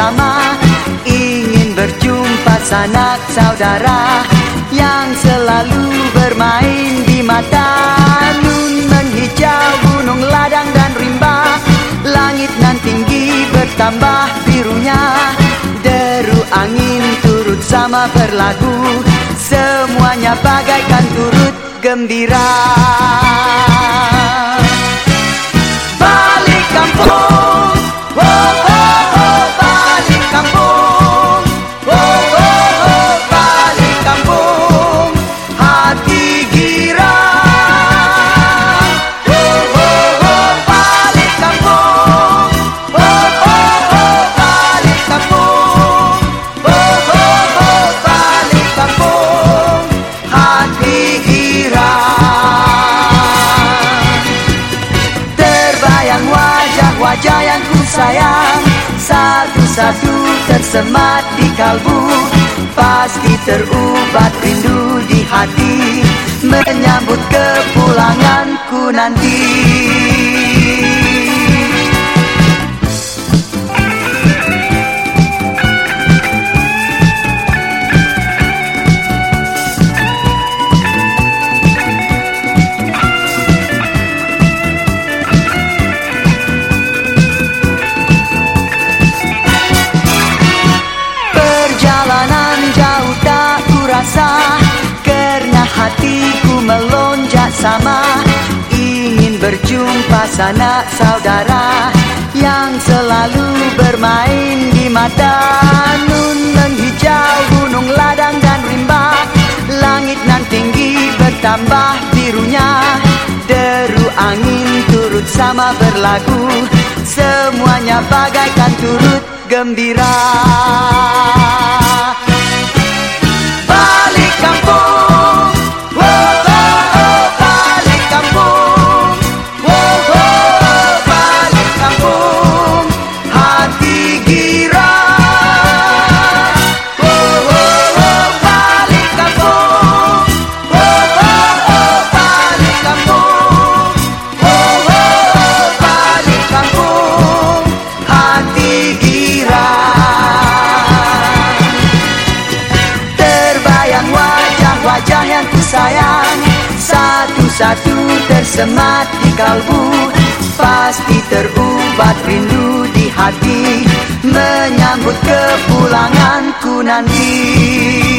bersama. Ingin berjumpa sanak saudara Yang selalu bermain di mata. Nun menghijau gunung ladang dan rimba. Langit nan tinggi bertambah birunya. Deru angin turut sama berlagu. Semuanya bagaikan turut gembira wajah-wajah yang ku Satu-satu tersemat di kalbu. Pasti terubat rindu di hati Menyambut kepulanganku nanti. Perjalanan jauh tak kurasa Karena hatiku melonjak sama Ingin berjumpa sanak saudara Yang selalu bermain di mata. Nun menghijau gunung ladang dan rimba. Langit nan tinggi bertambah birunya. Deru angin turut sama berlagu Semuanya bagaikan turut gembira sayang. Satu-satu tersemat di kalbu Pasti terubat rindu di hati. Menyambut kepulanganku nanti